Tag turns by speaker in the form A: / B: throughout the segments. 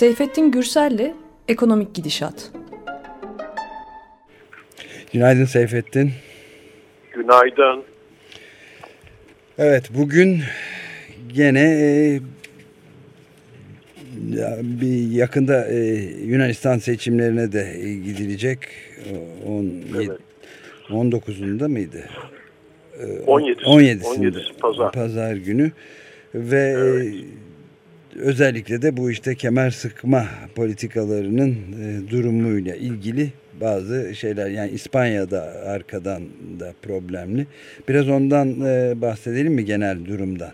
A: Seyfettin Gürsel'le Ekonomik Gidişat.
B: Günaydın Seyfettin.
C: Günaydın.
B: Evet bugün gene e, bir yakında e, Yunanistan seçimlerine de gidilecek. 17, evet. 19'unda mıydı?
C: 17.
B: 17'sinde.
C: 17'si pazar.
B: Pazar günü. Ve evet. Özellikle de bu işte kemer sıkma politikalarının e, durumuyla ilgili bazı şeyler yani İspanya'da arkadan da problemli. Biraz ondan e, bahsedelim mi genel durumdan?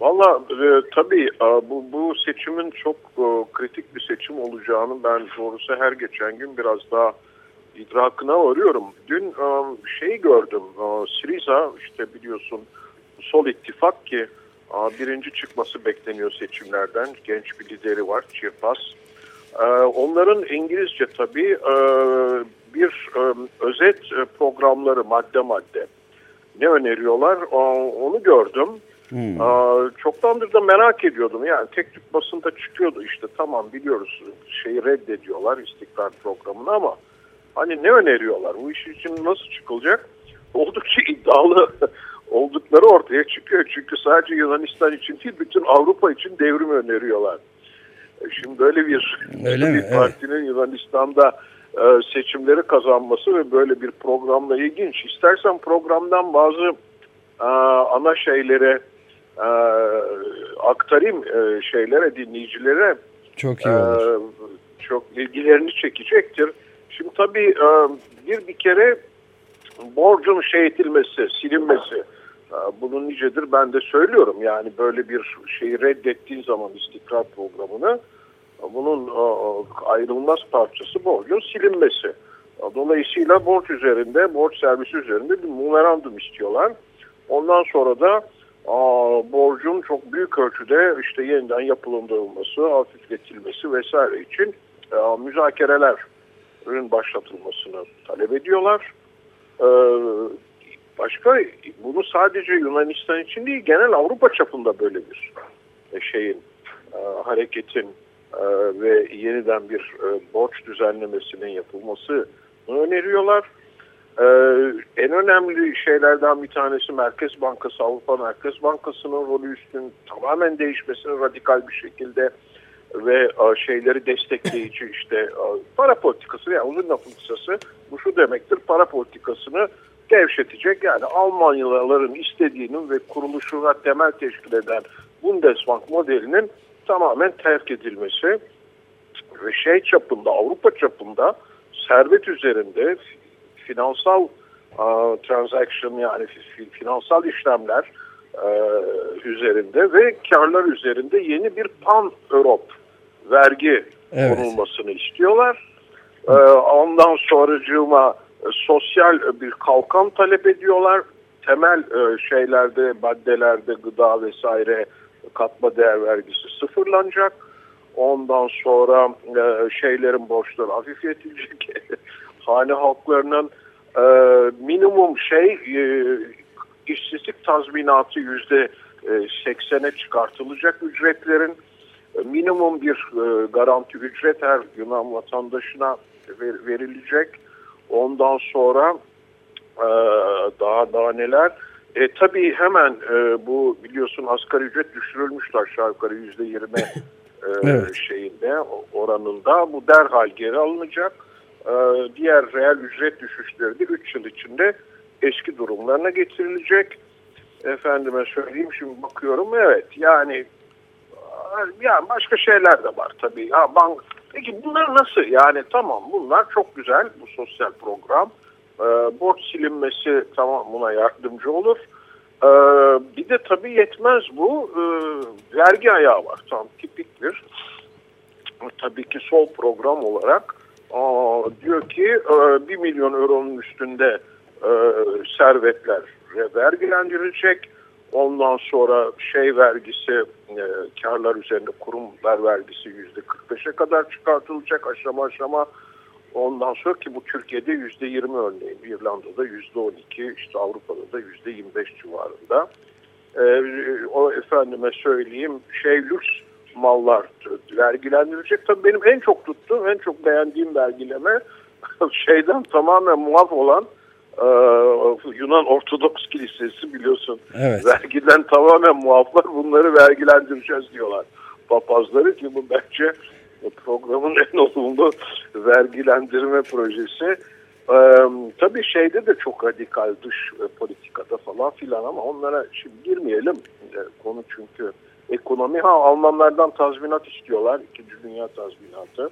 C: Valla e, tabii e, bu, bu seçimin çok e, kritik bir seçim olacağını ben doğrusu her geçen gün biraz daha idrakına varıyorum. Dün e, şey gördüm, e, Siriza işte biliyorsun sol ittifak ki birinci çıkması bekleniyor seçimlerden. Genç bir lideri var, Çirpas. E, onların İngilizce tabii e, bir e, özet e, programları madde madde ne öneriyorlar onu gördüm. Hmm. Çoktandır da merak ediyordum. Yani tek tük basında çıkıyordu işte tamam biliyoruz şeyi reddediyorlar istikrar programını ama hani ne öneriyorlar? Bu iş için nasıl çıkılacak? Oldukça iddialı oldukları ortaya çıkıyor. Çünkü sadece Yunanistan için değil bütün Avrupa için devrim öneriyorlar. E, şimdi öyle bir, öyle bir partinin evet. Yunanistan'da e, seçimleri kazanması ve böyle bir programla ilginç. İstersen programdan bazı e, ana şeylere aktarayım şeylere, dinleyicilere.
B: Çok iyi olur.
C: Çok ilgilerini çekecektir. Şimdi tabii bir bir kere borcun şey edilmesi, silinmesi e, bunun nicedir ben de söylüyorum. Yani böyle bir şeyi reddettiğin zaman istikrar programını bunun e, ayrılmaz parçası borcun silinmesi. Dolayısıyla borç üzerinde, borç servisi üzerinde bir memorandum istiyorlar. Ondan sonra da borcun çok büyük ölçüde işte yeniden yapılandırılması, hafifletilmesi vesaire için müzakereler ürün başlatılmasını talep ediyorlar. Ee, başka bunu sadece Yunanistan için değil genel Avrupa çapında böyle bir e, şeyin e, hareketin e, ve yeniden bir borç düzenlemesinin yapılması öneriyorlar. En önemli şeylerden bir tanesi Merkez Bankası, Avrupa Merkez Bankası'nın rolü üstün tamamen değişmesini radikal bir şekilde ve şeyleri destekleyici işte para politikası yani uzun lafın kısası bu şu demektir para politikasını gevşetecek yani Almanyalıların istediğinin ve kuruluşuna temel teşkil eden Bundesbank modelinin tamamen terk edilmesi ve şey çapında Avrupa çapında servet üzerinde finansal uh, transaction yani finansal işlemler uh, üzerinde ve karlar üzerinde yeni bir pan Europe vergi evet. konulmasını istiyorlar. Ee, ondan sonracığıma e, sosyal bir kalkan talep ediyorlar. Temel e, şeylerde, maddelerde gıda vesaire katma değer vergisi sıfırlanacak. Ondan sonra e, şeylerin borçları hafifletilecek. Hane halklarının e, minimum şey e, işsizlik tazminatı yüzde seksene çıkartılacak ücretlerin minimum bir e, garanti ücret her Yunan vatandaşına ver, verilecek. Ondan sonra e, daha daha neler? E, tabii hemen e, bu biliyorsun asgari ücret düşürülmüştü aşağı yukarı yüzde yirmi e, evet. şeyinde oranında. Bu derhal geri alınacak. E, diğer reel ücret düşüşleri de 3 yıl içinde eski durumlarına getirilecek. Efendime söyleyeyim şimdi bakıyorum evet yani yani başka şeyler de var tabii. Ha, bank, peki bunlar nasıl? Yani tamam bunlar çok güzel bu sosyal program. Ee, borç silinmesi tamam buna yardımcı olur. Ee, bir de tabii yetmez bu. Ee, vergi ayağı var. Tam tipik bir tabii ki sol program olarak aa, diyor ki e, 1 milyon euronun üstünde e, servetler vergilendirilecek Ondan sonra şey vergisi, e, karlar üzerinde kurumlar vergisi yüzde 45'e kadar çıkartılacak aşama aşama. Ondan sonra ki bu Türkiye'de yüzde 20 örneğin, İrlanda'da yüzde 12, işte Avrupa'da da yüzde 25 civarında. E, o efendime söyleyeyim şey lüks mallar vergilendirilecek. Tabii benim en çok tuttuğum, en çok beğendiğim vergileme şeyden tamamen muaf olan e, Yunan Ortodoks Kilisesi biliyorsun. Evet. Vergiden tamamen muaflar bunları vergilendireceğiz diyorlar. Papazları ki bu bence programın en olumlu vergilendirme projesi. Ee, tabii şeyde de çok radikal dış e, politikada falan filan ama onlara şimdi girmeyelim. E, konu çünkü ekonomi. Ha Almanlardan tazminat istiyorlar. İkinci Dünya tazminatı.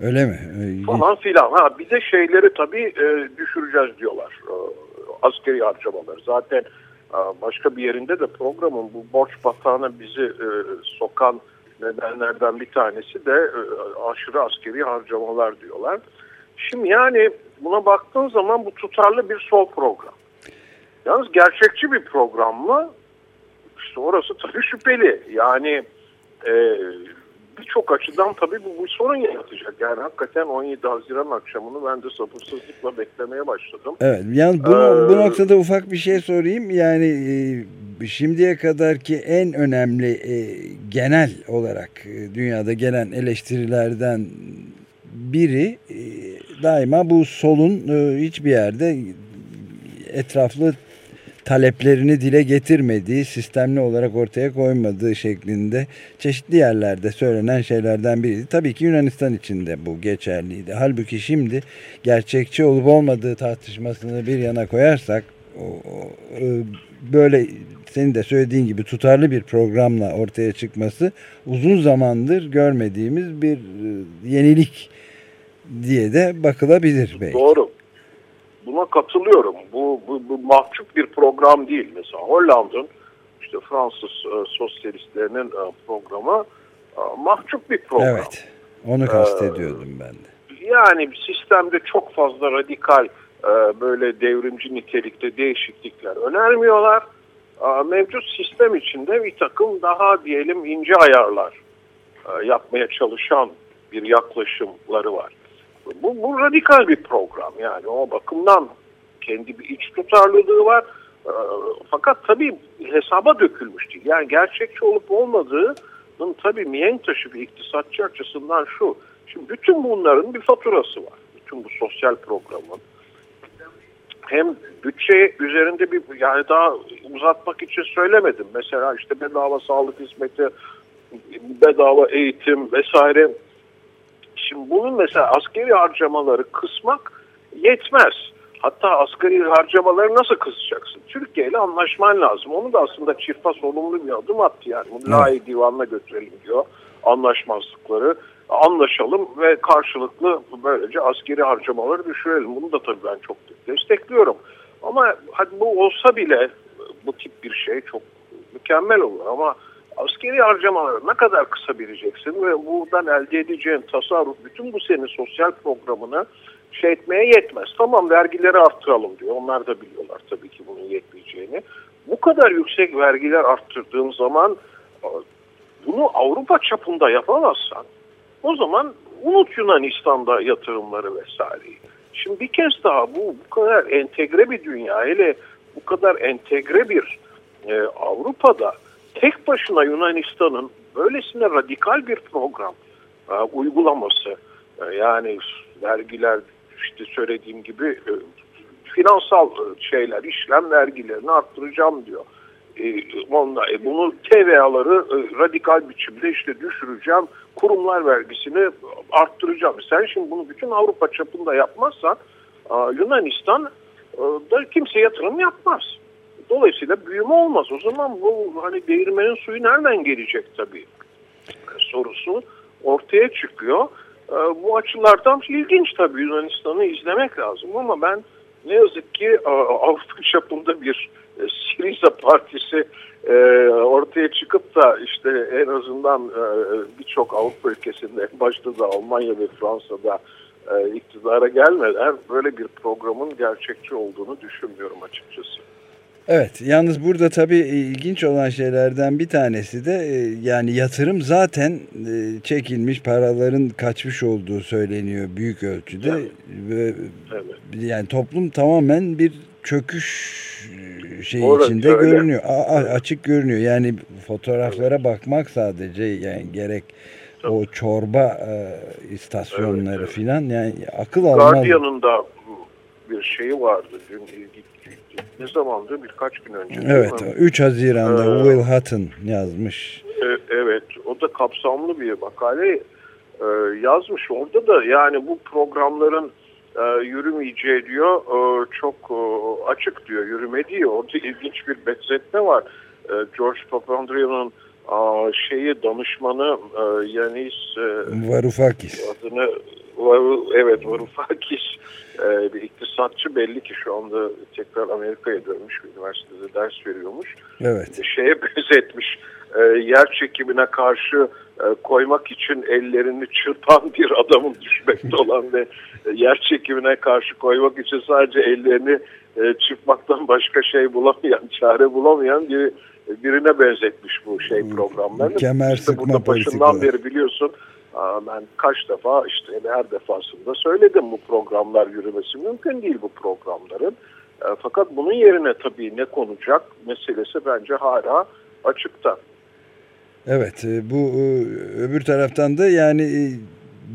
B: Öyle mi?
C: Ee, falan filan. Ha bir de şeyleri tabii e, düşüreceğiz diyorlar. E, askeri harcamaları. Zaten e, başka bir yerinde de programın bu borç batağına bizi e, sokan nedenlerden bir tanesi de e, aşırı askeri harcamalar diyorlar. Şimdi yani buna baktığın zaman bu tutarlı bir sol program. Yalnız gerçekçi bir program mı? İşte orası tabii şüpheli. Yani e, birçok açıdan tabii bu, bu sorun yaratacak. Yani hakikaten 17 Haziran akşamını ben de sabırsızlıkla beklemeye başladım.
B: Evet. Yani bu, ee, bu noktada ufak bir şey sorayım. Yani e, şimdiye kadarki en önemli e, genel olarak e, dünyada gelen eleştirilerden biri e, daima bu solun e, hiçbir yerde etraflı taleplerini dile getirmediği, sistemli olarak ortaya koymadığı şeklinde çeşitli yerlerde söylenen şeylerden biriydi. Tabii ki Yunanistan için de bu geçerliydi. Halbuki şimdi gerçekçi olup olmadığı tartışmasını bir yana koyarsak e, böyle senin de söylediğin gibi tutarlı bir programla ortaya çıkması uzun zamandır görmediğimiz bir e, yenilik diye de bakılabilir belki.
C: Doğru. Buna katılıyorum. Bu, bu, bu mahcup bir program değil. Mesela Hollanda'nın işte Fransız e, sosyalistlerinin e, programı e, mahcup bir program.
B: Evet. Onu kastediyordum ben de.
C: Yani sistemde çok fazla radikal e, böyle devrimci nitelikte değişiklikler önermiyorlar. E, mevcut sistem içinde bir takım daha diyelim ince ayarlar e, yapmaya çalışan bir yaklaşımları var. Bu, bu radikal bir program yani o bakımdan kendi bir iç tutarlılığı var. E, fakat tabii hesaba dökülmüş değil. Yani gerçekçi olup olmadığının tabii mihenk taşı bir iktisatçı açısından şu. Şimdi bütün bunların bir faturası var. Bütün bu sosyal programın. Hem bütçe üzerinde bir yani daha uzatmak için söylemedim. Mesela işte bedava sağlık hizmeti, bedava eğitim vesaire Şimdi bunun mesela askeri harcamaları kısmak yetmez. Hatta asgari harcamaları nasıl kısacaksın? Türkiye ile anlaşman lazım. Onu da aslında Çiftpas olumlu bir adım attı yani. Bunu layı divanına götürelim diyor anlaşmazlıkları. Anlaşalım ve karşılıklı böylece askeri harcamaları düşürelim. Bunu da tabii ben çok destekliyorum. Ama hadi bu olsa bile bu tip bir şey çok mükemmel olur ama askeri harcamaları ne kadar kısa bileceksin ve buradan elde edeceğin tasarruf bütün bu senin sosyal programını şey etmeye yetmez. Tamam vergileri arttıralım diyor. Onlar da biliyorlar tabii ki bunun yetmeyeceğini. Bu kadar yüksek vergiler arttırdığın zaman bunu Avrupa çapında yapamazsan o zaman unut Yunanistan'da yatırımları vesaireyi. Şimdi bir kez daha bu bu kadar entegre bir dünya hele bu kadar entegre bir e, Avrupa'da tek başına Yunanistan'ın böylesine radikal bir program e, uygulaması e, yani vergiler işte söylediğim gibi e, finansal e, şeyler işlem vergilerini arttıracağım diyor. E, onunla, e, bunu TVA'ları e, radikal biçimde işte düşüreceğim kurumlar vergisini arttıracağım. Sen şimdi bunu bütün Avrupa çapında yapmazsan e, Yunanistan da kimse yatırım yapmaz. Dolayısıyla büyüme olmaz. O zaman bu hani değirmenin suyu nereden gelecek tabii sorusu ortaya çıkıyor. Ee, bu açılardan ilginç tabii Yunanistan'ı izlemek lazım ama ben ne yazık ki Avrupa çapında bir e, Siriza Partisi e, ortaya çıkıp da işte en azından e, birçok Avrupa ülkesinde başta da Almanya ve Fransa'da iktidara gelmeden böyle bir programın gerçekçi olduğunu düşünmüyorum açıkçası.
B: Evet yalnız burada tabii ilginç olan şeylerden bir tanesi de e, yani yatırım zaten e, çekilmiş paraların kaçmış olduğu söyleniyor büyük ölçüde. Evet. Ve evet. Yani toplum tamamen bir çöküş şey Orası içinde öyle. görünüyor. A, açık görünüyor. Yani fotoğraflara evet. bakmak sadece yani gerek Tabii. o çorba e, istasyonları evet, evet. filan yani akıl almaz.
C: Guardian'ın da bir şeyi vardı. Dün ne zamandı? Birkaç gün önce.
B: Evet. 3 Haziran'da ee, Will Hutton yazmış.
C: E, evet. O da kapsamlı bir makale e, yazmış. Orada da yani bu programların e, yürümeyeceği diyor. E, çok e, açık diyor. Yürüme diyor. Orada ilginç bir benzetme var. E, George Papandreou'nun şeyi danışmanı e, Yanis e,
B: Varoufakis.
C: Adını evet Varoufakis e, bir iktisatçı belli ki şu anda tekrar Amerika'ya dönmüş bir üniversitede ders veriyormuş.
B: Evet.
C: Şeye benzetmiş e, yer çekimine karşı e, koymak için ellerini çırpan bir adamın düşmekte olan ve e, yer çekimine karşı koymak için sadece ellerini e, çırpmaktan başka şey bulamayan, çare bulamayan bir birine benzetmiş bu şey programlarını.
B: Kemer işte sıkma
C: burada başından beri biliyorsun ben kaç defa işte her defasında söyledim bu programlar yürümesi mümkün değil bu programların. Fakat bunun yerine tabii ne konacak meselesi bence hala açıkta.
B: Evet e, bu e, öbür taraftan da yani e,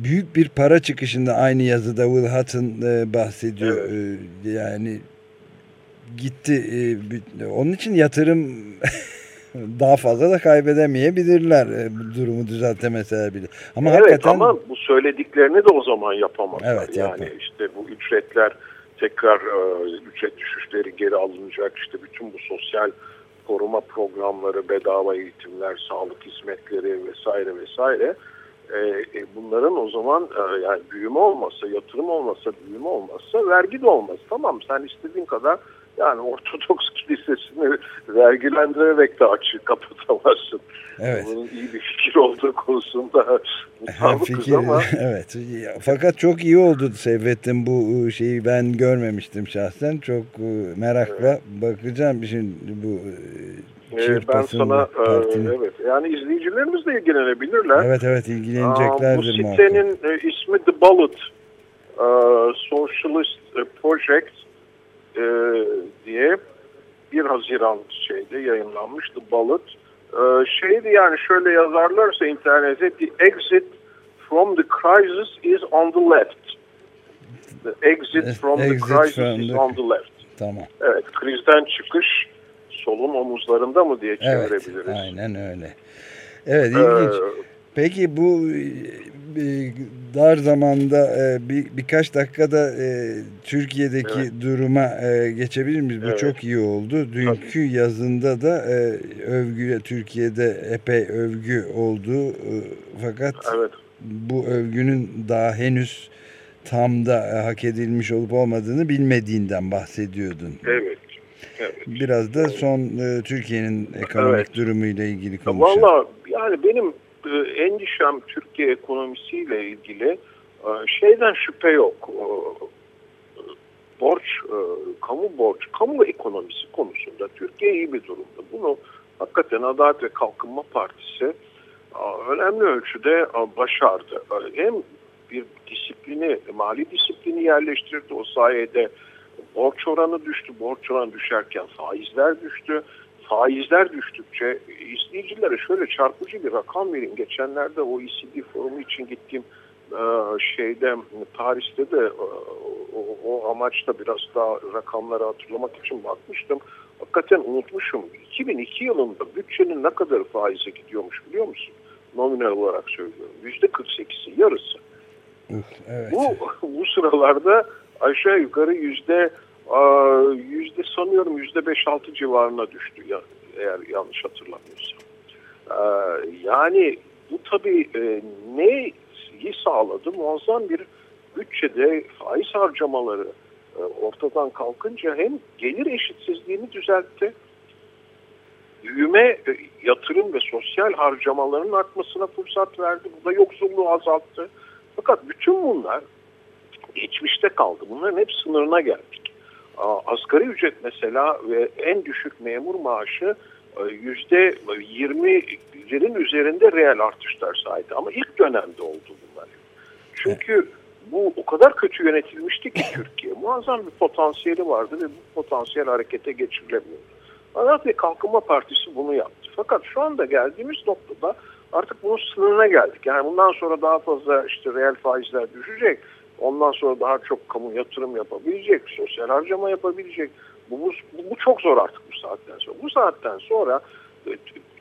B: büyük bir para çıkışında aynı yazıda Will Hutton bahsediyor. Evet. Yani gitti. Onun için yatırım daha fazla da kaybedemeyebilirler bu durumu düzeltemeseler bile.
C: Ama evet hakikaten... ama bu söylediklerini de o zaman yapamazlar. Evet, yani yapar. işte bu ücretler tekrar ücret düşüşleri geri alınacak. İşte bütün bu sosyal koruma programları, bedava eğitimler, sağlık hizmetleri vesaire vesaire e, e, bunların o zaman e, yani büyüme olmazsa, yatırım olmazsa, büyüme olmazsa vergi de olmaz. Tamam sen istediğin kadar yani Ortodoks kilisesini vergilendirerek de açığı kapatamazsın. Evet. Bunun iyi bir fikir olduğu konusunda
B: fikir, ama. evet. Fakat çok iyi oldu Seyfettin bu şeyi ben görmemiştim şahsen. Çok e, merakla evet. bakacağım şimdi bu
C: ee, ben sana partinin. e, evet yani izleyicilerimiz de ilgilenebilirler.
B: Evet evet ilgileneceklerdir.
C: Aa, bu sitenin e, ismi The Bullet e, Socialist Project e, diye 1 Haziran şeyde yayınlanmıştı Bullet. E, şeydi yani şöyle yazarlarsa internete The exit from the crisis is on the left. The exit from exit the crisis from is the... on the left.
B: Tamam.
C: Evet krizden çıkış solun omuzlarında mı diye çevirebiliriz. Evet
B: aynen öyle. Evet ilginç. Ee, Peki bu e, dar zamanda e, bir, birkaç dakikada e, Türkiye'deki evet. duruma geçebilir miyiz? Bu evet. çok iyi oldu. Dünkü Tabii. yazında da övgü Türkiye'de epey övgü oldu. Fakat evet. bu övgünün daha henüz tam da hak edilmiş olup olmadığını bilmediğinden bahsediyordun.
C: Evet. Evet.
B: Biraz da son Türkiye'nin ekonomik evet. durumuyla ilgili konuşalım.
C: Valla yani benim e, endişem Türkiye ekonomisiyle ilgili e, şeyden şüphe yok. E, borç, kamu borç, kamu ekonomisi konusunda Türkiye iyi bir durumda. Bunu hakikaten Adalet ve Kalkınma Partisi önemli ölçüde başardı. Hem bir disiplini, mali disiplini yerleştirdi. O sayede borç oranı düştü. Borç oranı düşerken faizler düştü faizler düştükçe izleyicilere şöyle çarpıcı bir rakam vereyim. Geçenlerde o OECD forumu için gittiğim e, şeyde Paris'te de e, o, o amaçta biraz daha rakamları hatırlamak için bakmıştım. Hakikaten unutmuşum. 2002 yılında bütçenin ne kadar faize gidiyormuş biliyor musun? Nominal olarak söylüyorum. Yüzde 48'i yarısı. Evet. Bu, bu sıralarda aşağı yukarı yüzde yüzde sanıyorum yüzde beş altı civarına düştü ya, eğer yanlış hatırlamıyorsam. Yani bu tabii e, neyi sağladı? Muazzam bir bütçede faiz harcamaları e, ortadan kalkınca hem gelir eşitsizliğini düzeltti, büyüme, e, yatırım ve sosyal harcamaların artmasına fırsat verdi. Bu da yoksulluğu azalttı. Fakat bütün bunlar geçmişte kaldı. Bunların hep sınırına geldik asgari ücret mesela ve en düşük memur maaşı e, yüzde yirmilerin üzerinde reel artışlar sahip ama ilk dönemde oldu bunlar. Çünkü bu o kadar kötü yönetilmişti ki Türkiye. Muazzam bir potansiyeli vardı ve bu potansiyel harekete geçirilemiyordu. Adalet ve Kalkınma Partisi bunu yaptı. Fakat şu anda geldiğimiz noktada artık bunun sınırına geldik. Yani bundan sonra daha fazla işte reel faizler düşecek. Ondan sonra daha çok kamu yatırım yapabilecek, sosyal harcama yapabilecek. Bu, bu, bu çok zor artık bu saatten sonra. Bu saatten sonra e,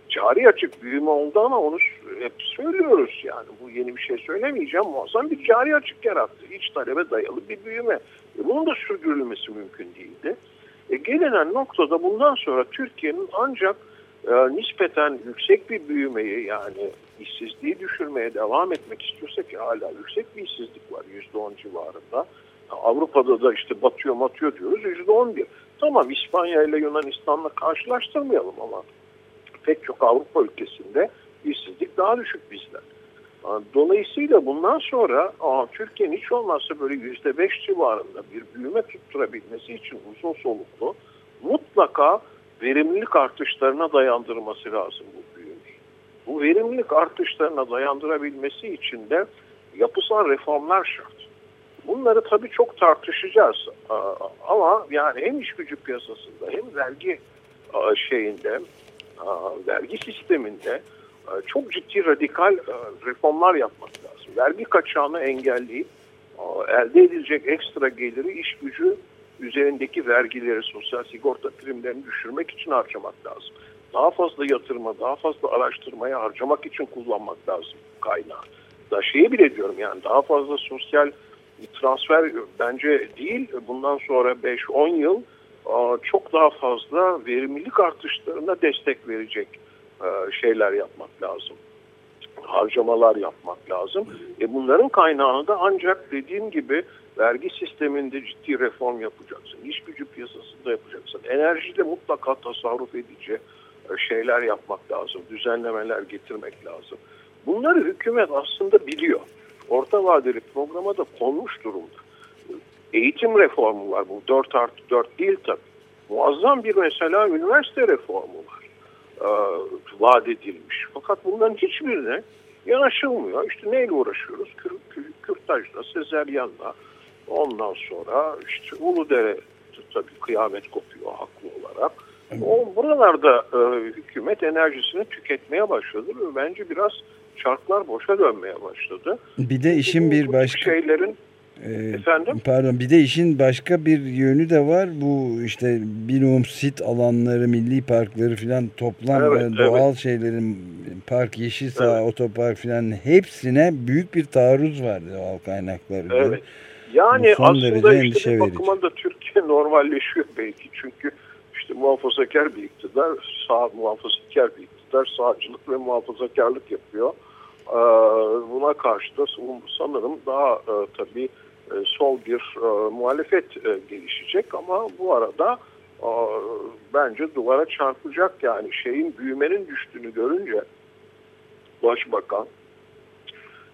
C: cari açık büyüme oldu ama onu hep söylüyoruz yani. Bu yeni bir şey söylemeyeceğim. Muazzam bir cari açık yarattı. İç talebe dayalı bir büyüme. E, bunun da sürdürülmesi mümkün değildi. E, gelinen noktada bundan sonra Türkiye'nin ancak e, nispeten yüksek bir büyümeyi yani işsizliği düşürmeye devam etmek istiyorsa ki hala yüksek bir işsizlik var %10 civarında. Avrupa'da da işte batıyor matıyor diyoruz %11. Tamam İspanya ile Yunanistan'la karşılaştırmayalım ama pek çok Avrupa ülkesinde işsizlik daha düşük bizden. Dolayısıyla bundan sonra Türkiye'nin hiç olmazsa böyle yüzde beş civarında bir büyüme tutturabilmesi için uzun soluklu mutlaka verimlilik artışlarına dayandırması lazım bu. Bu verimlilik artışlarına dayandırabilmesi için de yapısal reformlar şart. Bunları tabii çok tartışacağız ama yani hem iş gücü piyasasında hem vergi şeyinde vergi sisteminde çok ciddi radikal reformlar yapmak lazım. Vergi kaçağını engelleyip elde edilecek ekstra geliri iş gücü üzerindeki vergileri, sosyal sigorta primlerini düşürmek için harcamak lazım. Daha fazla yatırma, daha fazla araştırmaya harcamak için kullanmak lazım kaynağı. Da şeyi bile diyorum yani daha fazla sosyal transfer bence değil. Bundan sonra 5-10 yıl çok daha fazla verimlilik artışlarına destek verecek şeyler yapmak lazım. Harcamalar yapmak lazım. E bunların kaynağını da ancak dediğim gibi vergi sisteminde ciddi reform yapacaksın. İş gücü piyasasında yapacaksın. Enerjide mutlaka tasarruf edici şeyler yapmak lazım. Düzenlemeler getirmek lazım. Bunları hükümet aslında biliyor. Orta vadeli programa da konmuş durumda. Eğitim reformu var bu 4 artı 4 değil tabii. Muazzam bir mesela üniversite reformu var. E, vaat edilmiş. Fakat bunların hiçbirine yanaşılmıyor. İşte neyle uğraşıyoruz? Kür, kür, kürtajla, sezeryanla, ondan sonra işte Uludere tabii kıyamet kopuyor haklı olarak. O, buralarda e, hükümet enerjisini tüketmeye başladı ve bence biraz çarklar boşa dönmeye başladı.
B: Bir de işin bir başka
C: şeylerin
B: ee, Efendim? Pardon bir de işin başka bir yönü de var. Bu işte bilumum sit alanları, milli parkları filan toplam evet, doğal evet. şeylerin park, yeşil saha, evet. otopark filan hepsine büyük bir taarruz var doğal kaynakları.
C: Evet. Yani aslında işte bir bakıma da Türkiye normalleşiyor belki. Çünkü işte muhafazakar bir iktidar, sağ muhafazakar bir iktidar, sağcılık ve muhafazakarlık yapıyor. Ee, buna karşı da sanırım daha e, tabii e, sol bir e, muhalefet e, gelişecek ama bu arada bence duvara çarpacak yani şeyin büyümenin düştüğünü görünce başbakan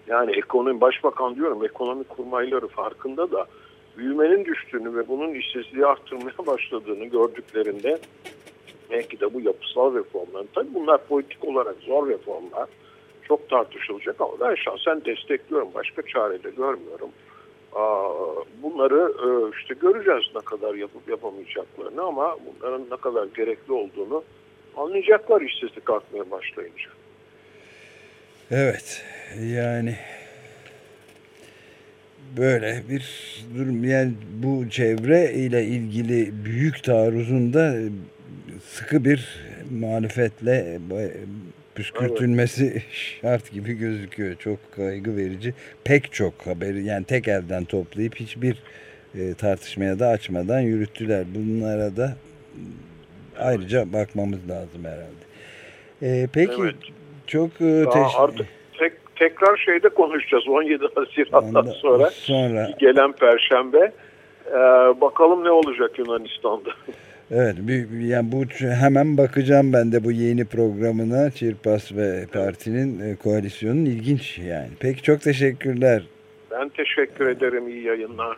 C: yani ekonomi başbakan diyorum ekonomi kurmayları farkında da büyümenin düştüğünü ve bunun işsizliği arttırmaya başladığını gördüklerinde belki de bu yapısal reformların tabii bunlar politik olarak zor reformlar çok tartışılacak ama ben şahsen destekliyorum başka çare de görmüyorum bunları e, işte göreceğiz ne kadar yapıp yapamayacaklarını ama bunların ne kadar gerekli olduğunu anlayacaklar işsizlik artmaya başlayınca.
B: Evet yani böyle bir durum yani bu çevre ile ilgili büyük taarruzun da sıkı bir muhalefetle püskürtülmesi evet. şart gibi gözüküyor. Çok kaygı verici. Pek çok haberi yani tek elden toplayıp hiçbir e, tartışmaya da açmadan yürüttüler. Bunlara da ayrıca bakmamız lazım herhalde. E, peki evet. çok e,
C: artık tek, tekrar şeyde konuşacağız 17 Haziran'dan sonra, sonra gelen Perşembe. Ee, bakalım ne olacak Yunanistan'da.
B: Evet, yani bu hemen bakacağım ben de bu yeni programına Çirpas ve partinin e, koalisyonun ilginç yani. Peki çok teşekkürler.
C: Ben teşekkür ederim. İyi yayınlar.